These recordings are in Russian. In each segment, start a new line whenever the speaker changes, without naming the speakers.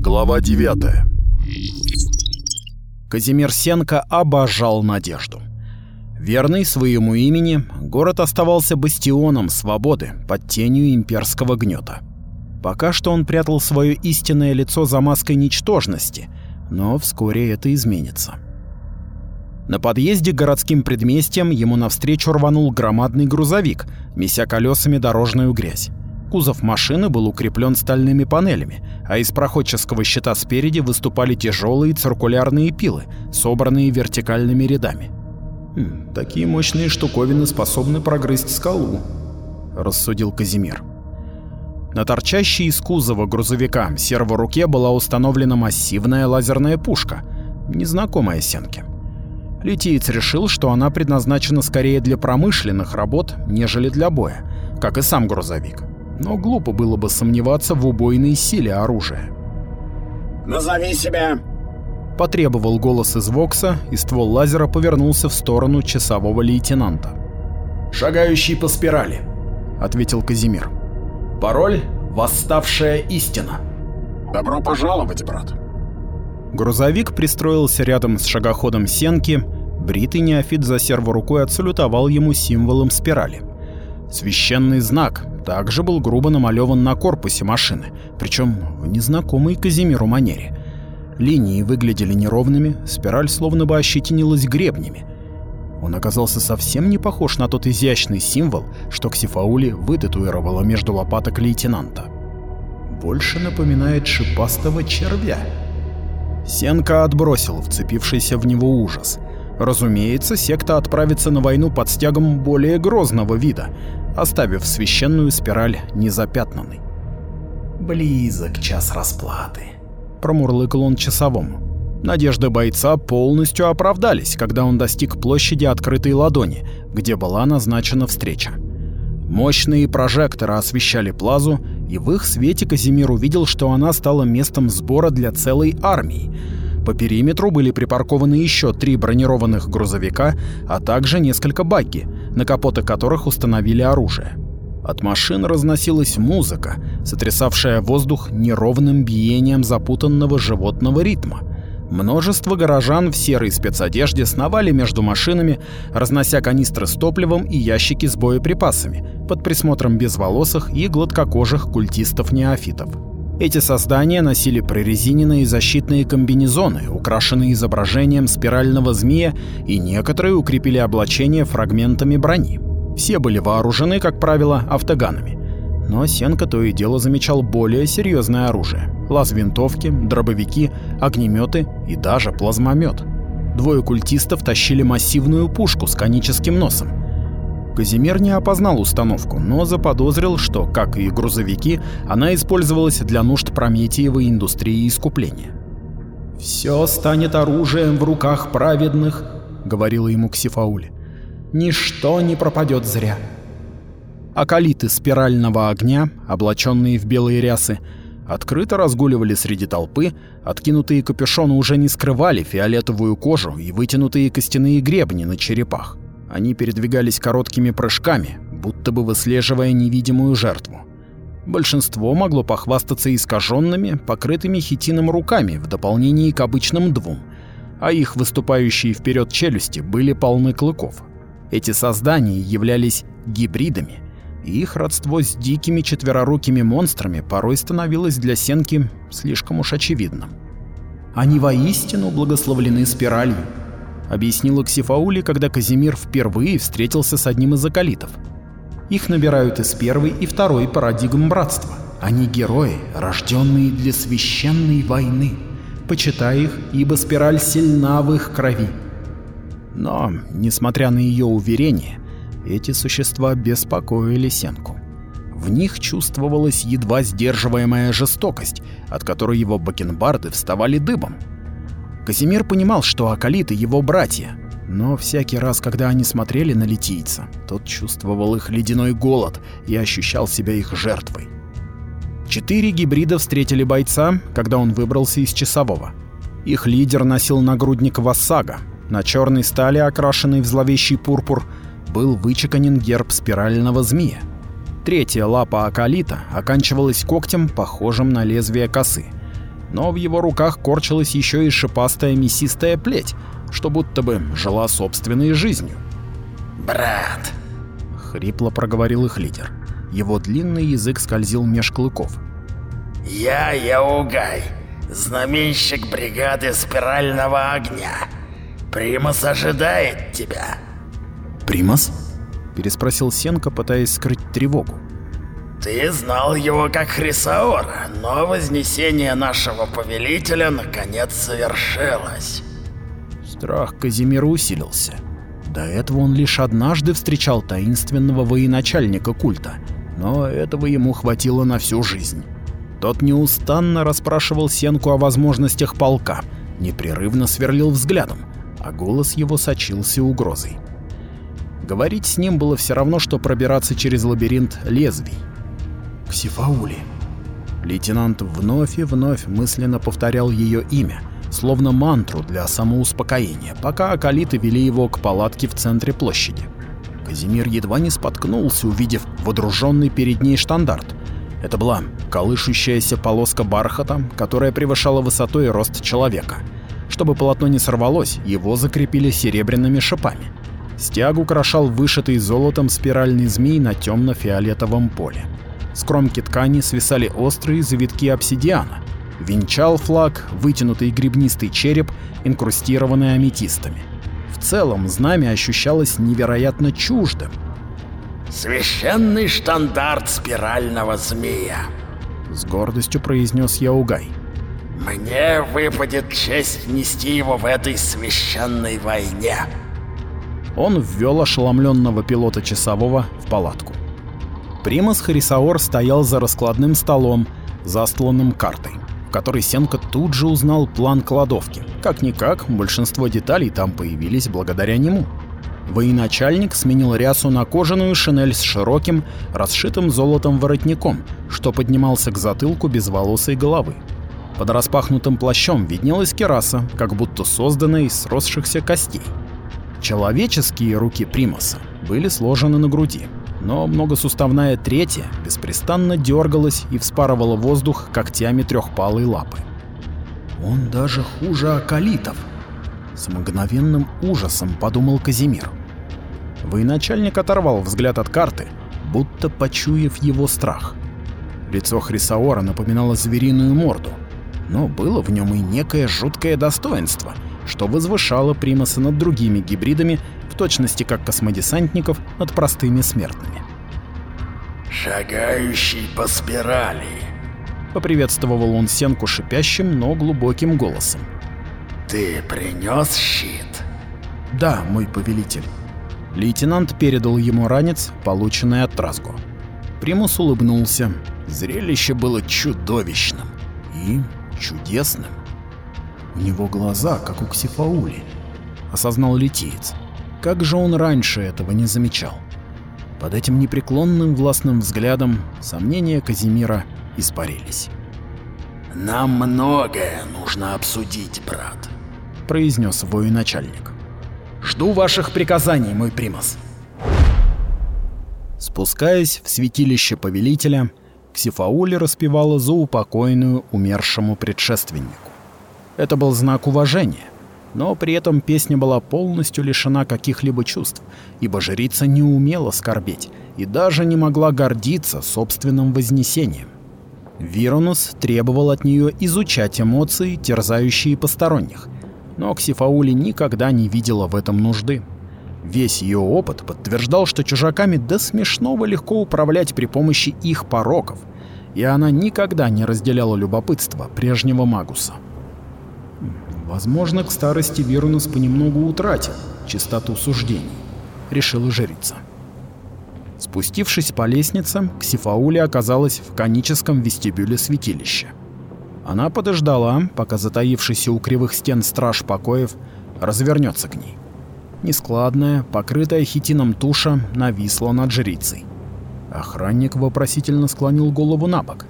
Глава 9
Казимир Сенко обожал надежду. Верный своему имени, город оставался бастионом свободы под тенью имперского гнета. Пока что он прятал свое истинное лицо за маской ничтожности, но вскоре это изменится. На подъезде к городским предместьям ему навстречу рванул громадный грузовик, меся колесами дорожную грязь. Кузов машины был укреплен стальными панелями, а из проходческого щита спереди выступали тяжелые циркулярные пилы, собранные вертикальными рядами. «Хм, «Такие мощные штуковины способны прогрызть скалу», — рассудил Казимир. На торчащей из кузова грузовика серворуке была установлена массивная лазерная пушка, незнакомая Сенке. Литиец решил, что она предназначена скорее для промышленных работ, нежели для боя, как и сам грузовик. Но глупо было бы сомневаться в убойной силе оружия.
«Назови себя!»
Потребовал голос из Вокса, и ствол лазера повернулся в сторону часового лейтенанта.
«Шагающий по спирали», — ответил Казимир. «Пароль — «Восставшая истина».
«Добро пожаловать, брат».
Грузовик пристроился рядом с шагоходом Сенки, бритый неофит за серворукой отсалютовал ему символом спирали. Священный знак также был грубо намалеван на корпусе машины, причем в незнакомой Казимиру манере. Линии выглядели неровными, спираль словно бы ощетинилась гребнями. Он оказался совсем не похож на тот изящный символ, что Ксифаули вытатуировала между лопаток лейтенанта. Больше напоминает шипастого червя. Сенка отбросил вцепившийся в него ужас. Разумеется, секта отправится на войну под стягом более грозного вида, оставив священную спираль незапятнанной. «Близок час расплаты», — промурлыкал он часовому. Надежды бойца полностью оправдались, когда он достиг площади открытой ладони, где была назначена встреча. Мощные прожекторы освещали плазу, и в их свете Казимир увидел, что она стала местом сбора для целой армии. По периметру были припаркованы еще три бронированных грузовика, а также несколько багги, на капоты которых установили оружие. От машин разносилась музыка, сотрясавшая воздух неровным биением запутанного животного ритма. Множество горожан в серой спецодежде сновали между машинами, разнося канистры с топливом и ящики с боеприпасами, под присмотром безволосых и гладкокожих культистов-неофитов. Эти создания носили прорезиненные защитные комбинезоны, украшенные изображением спирального змея, и некоторые укрепили облачение фрагментами брони. Все были вооружены, как правило, автоганами. Но Сенка то и дело замечал более серьезное оружие. Лаз-винтовки, дробовики, огнеметы и даже плазмомет. Двое культистов тащили массивную пушку с коническим носом. Казимир не опознал установку, но заподозрил, что, как и грузовики, она использовалась для нужд Прометиевой индустрии искупления. «Все станет оружием в руках праведных», — говорила ему Ксифаули. «Ничто не пропадет зря». Акалиты спирального огня, облаченные в белые рясы, открыто разгуливали среди толпы, откинутые капюшоны уже не скрывали фиолетовую кожу и вытянутые костяные гребни на черепах. Они передвигались короткими прыжками, будто бы выслеживая невидимую жертву. Большинство могло похвастаться искаженными, покрытыми хитином руками в дополнение к обычным двум, а их выступающие вперед челюсти были полны клыков. Эти создания являлись гибридами, и их родство с дикими четверорукими монстрами порой становилось для Сенки слишком уж очевидным. Они воистину благословлены спиралью, объяснила Ксифаули, когда Казимир впервые встретился с одним из акалитов. Их набирают из первой и второй парадигм братства. Они герои, рожденные для священной войны. Почитай их, ибо спираль сильна в их крови. Но, несмотря на ее уверение, эти существа беспокоили Сенку. В них чувствовалась едва сдерживаемая жестокость, от которой его бакенбарды вставали дыбом. Казимир понимал, что Акалиты его братья, но всякий раз, когда они смотрели на литийца, тот чувствовал их ледяной голод и ощущал себя их жертвой. Четыре гибрида встретили бойца, когда он выбрался из часового. Их лидер носил нагрудник Вассага. На черной стали, окрашенной в зловещий пурпур, был вычеканен герб спирального змея. Третья лапа Акалита оканчивалась когтем, похожим на лезвие косы. Но в его руках корчилась еще и шипастая мясистая плеть, что будто бы жила собственной жизнью.
«Брат!»
— хрипло проговорил их лидер. Его длинный язык скользил меж клыков.
«Я Яугай, знаменщик бригады спирального огня. Примас ожидает тебя».
«Примас?» — переспросил Сенка, пытаясь скрыть тревогу.
«Ты знал его как Хрисаора, но вознесение нашего повелителя наконец совершилось».
Страх Казимира усилился. До этого он лишь однажды встречал таинственного военачальника культа, но этого ему хватило на всю жизнь. Тот неустанно расспрашивал Сенку о возможностях полка, непрерывно сверлил взглядом, а голос его сочился угрозой. Говорить с ним было все равно, что пробираться через лабиринт лезвий. «Ксифаули». Лейтенант вновь и вновь мысленно повторял ее имя, словно мантру для самоуспокоения, пока акалиты вели его к палатке в центре площади. Казимир едва не споткнулся, увидев водруженный перед ней штандарт. Это была колышущаяся полоска бархата, которая превышала высотой рост человека. Чтобы полотно не сорвалось, его закрепили серебряными шипами. Стяг украшал вышитый золотом спиральный змей на темно-фиолетовом поле. С кромки ткани свисали острые завитки обсидиана. Венчал флаг вытянутый гребнистый череп, инкрустированный аметистами. В целом знамя ощущалось невероятно чуждым.
«Священный штандарт спирального змея», —
с гордостью произнес Яугай.
«Мне выпадет честь нести его в этой священной войне».
Он ввел ошеломленного пилота часового в палатку. Примас Харисаор стоял за раскладным столом, застланным картой, в которой Сенка тут же узнал план кладовки. Как-никак, большинство деталей там появились благодаря нему. Военачальник сменил рясу на кожаную шинель с широким, расшитым золотом воротником, что поднимался к затылку безволосой головы. Под распахнутым плащом виднелась кераса, как будто созданная из сросшихся костей. Человеческие руки Примаса были сложены на груди, но многосуставная третья беспрестанно дергалась и вспарывала воздух когтями трехпалой лапы. «Он даже хуже акалитов!» С мгновенным ужасом подумал Казимир. Военачальник оторвал взгляд от карты, будто почуяв его страх. Лицо Хрисаора напоминало звериную морду, но было в нем и некое жуткое достоинство — что возвышало примаса над другими гибридами, в точности как космодесантников над простыми смертными.
«Шагающий по спирали», —
поприветствовал он Сенку шипящим, но глубоким голосом.
«Ты принес щит?»
«Да, мой повелитель». Лейтенант передал ему ранец, полученный от Тразго. Примус улыбнулся. Зрелище было чудовищным и чудесным. У него глаза, как у Ксифаули, осознал литиец. Как же он раньше этого не замечал? Под этим непреклонным властным взглядом сомнения Казимира испарились.
«Нам многое нужно обсудить, брат», —
произнес военачальник. «Жду ваших приказаний, мой примас». Спускаясь в святилище повелителя, Ксифаули распевала заупокойную умершему предшественнику. Это был знак уважения. Но при этом песня была полностью лишена каких-либо чувств, ибо жрица не умела скорбеть и даже не могла гордиться собственным вознесением. Виронус требовал от нее изучать эмоции, терзающие посторонних, но Ксифаули никогда не видела в этом нужды. Весь ее опыт подтверждал, что чужаками до смешного легко управлять при помощи их пороков, и она никогда не разделяла любопытство прежнего Магуса. Возможно, к старости Верунус понемногу утратил чистоту суждений, решила жрица. Спустившись по лестнице, Ксифаули оказалась в коническом вестибюле святилища. Она подождала, пока затаившийся у кривых стен страж покоев развернется к ней. Нескладная, покрытая хитином туша нависла над жрицей. Охранник вопросительно склонил голову на бок.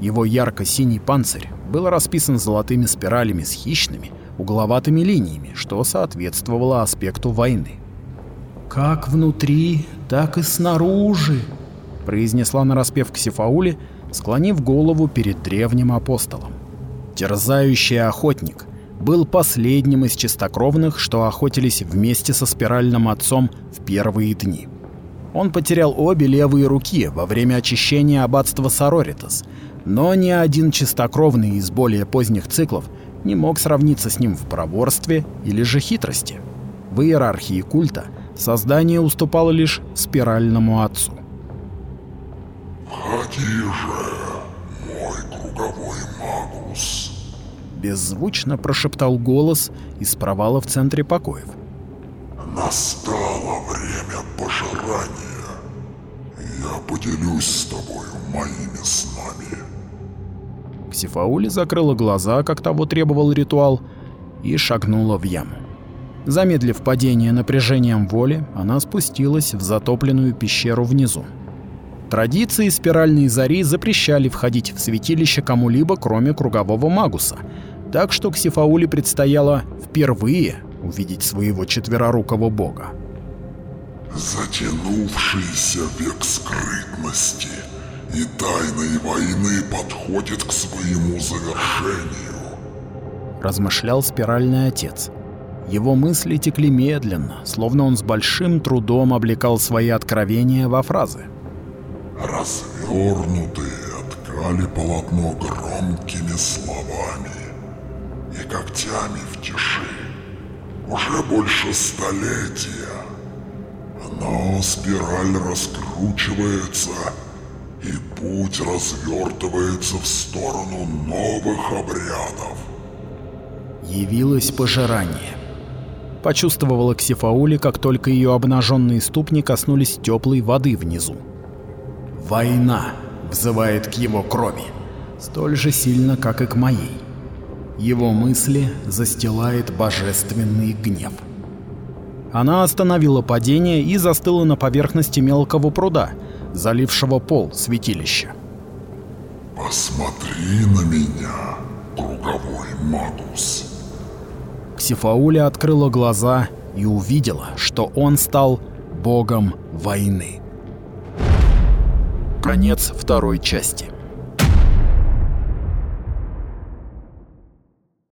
Его ярко-синий панцирь был расписан золотыми спиралями с хищными, угловатыми линиями, что соответствовало аспекту войны. «Как внутри, так и снаружи», — произнесла нараспев Ксифаули, склонив голову перед древним апостолом. Терзающий охотник был последним из чистокровных, что охотились вместе со спиральным отцом в первые дни. Он потерял обе левые руки во время очищения аббатства Сороритас, но ни один чистокровный из более поздних циклов не мог сравниться с ним в проворстве или же хитрости. В иерархии культа создание уступало лишь спиральному отцу.
«Входи же, мой круговой магус!»
Беззвучно прошептал голос из провала в центре покоев.
«Настало время пожирания. Я поделюсь с тобою моими снами».
Ксифаули закрыла глаза, как того требовал ритуал, и шагнула в яму. Замедлив падение напряжением воли, она спустилась в затопленную пещеру внизу. Традиции спиральной зари запрещали входить в святилище кому-либо, кроме кругового магуса, так что Ксифауле предстояло впервые увидеть своего четверорукого бога.
Затянувшийся век скрытности и тайной войны подходит к своему завершению.
Размышлял спиральный отец. Его мысли текли медленно, словно он с большим трудом облекал свои откровения во фразы.
Развернутые ткали полотно громкими словами и когтями в тиши. Уже больше столетия. Но спираль раскручивается, и путь развертывается в сторону новых обрядов.
Явилось пожирание. Почувствовала Ксифаули, как только ее обнаженные ступни коснулись теплой воды внизу. Война взывает к его крови, столь же сильно, как и к моей. Его мысли застилает божественный гнев. Она остановила падение и застыла на поверхности мелкого пруда, залившего пол святилища.
«Посмотри на меня, круговой магус!»
Ксифауля открыла глаза и увидела, что он стал богом войны. Конец второй части.